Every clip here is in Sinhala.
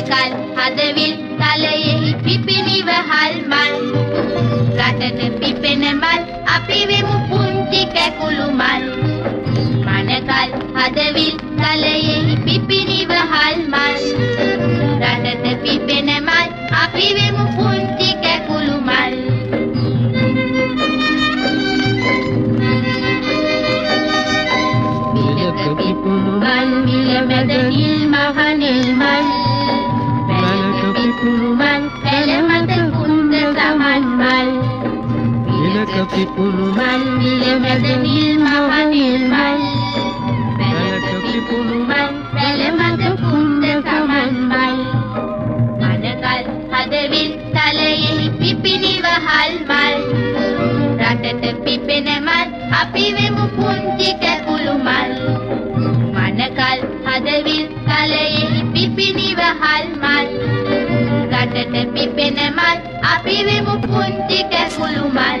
මනකල් හදවිල් තලයෙහි පිපිනිව හල් මල්. රටට පිපෙන මල් අපි වෙමු පුංචි කැකුළු මල්. මනකල් හදවිල් තලයෙහි පිපිනිව හල් මල්. රටට පිපෙන මල් අපි වෙමු පුංචි කැකුළු මල්. මිලක පිපුණු මල් මිල මැද නිල් මිලක පිපුණු මල් මිල මැද නිල් මහනෙල් මල් පැලක පිපුණු මල් පැල මත කුන්ද සමන් මල් අනකල් හදවිල් තලයෙහි පිපිනිව හල් මල් රටට පිපෙන මල් අපි වෙමු පුංචි කැකුළු මල් මනකල් හදවිල් තලයෙහි පිපිනිව හල් මල් රටට පිපෙන මල් අපි වෙමු පුංචි කැකුළු මල්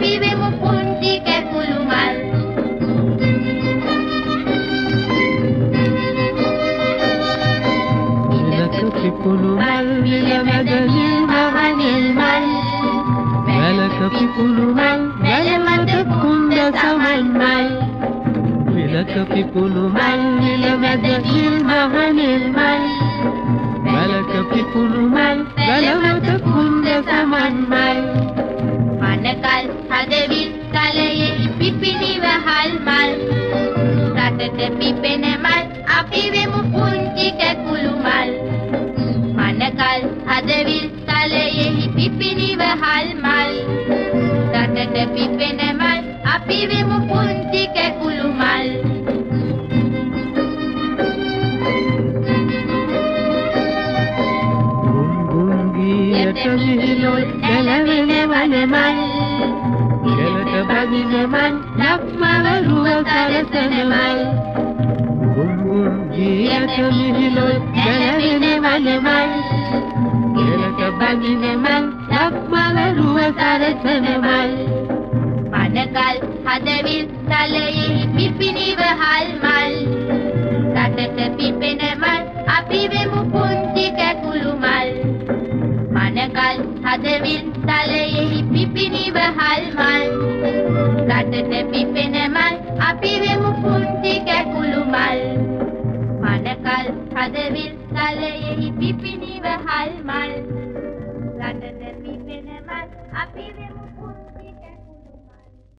මල් අපි වෙමු පුංචි කැකුළු මල් ඉලක පිපුණු මල් විල මැද නිල් මහනෙල් මල් වැලක පිපුණු මල් වැල මත කුන්ද සමන් මල් විලක පිපුණු මල් විල මැද නිල් මහනෙල් මල් වැලක පිපුණු මල් වැල මත කුන්ද රටට පිපෙන මල් අපි වෙමු පුංචි කැකුළු මල් මනකල් හදවිල් තලයෙහි පිපිනිව හල් මල් රටට පිපෙන මල් අපි වෙමු පුංචි කැකුළු මල් ගුංගුංගියට මිහිලොල් ගැලවෙන වනමල්. ගෙලට බඳිනමල් ලක්මවරුව සැලසෙනමයි ජීවිත මිහිලොයි දැනෙනවනමයි කෙලට බඳිනමයි ලක්මල රුව සැලසෙනමයි පනකල් හදවිල් තලයේ පිපිනිව හල්මල් රටට පිපෙනමයි අපිව අපි වෙමු කුන්ති කැකුළු මල්. මඩකල් හදවිල් තලයෙහි පිපිනිව හල් මල්. රටද පිපෙන මල් අපි වෙමු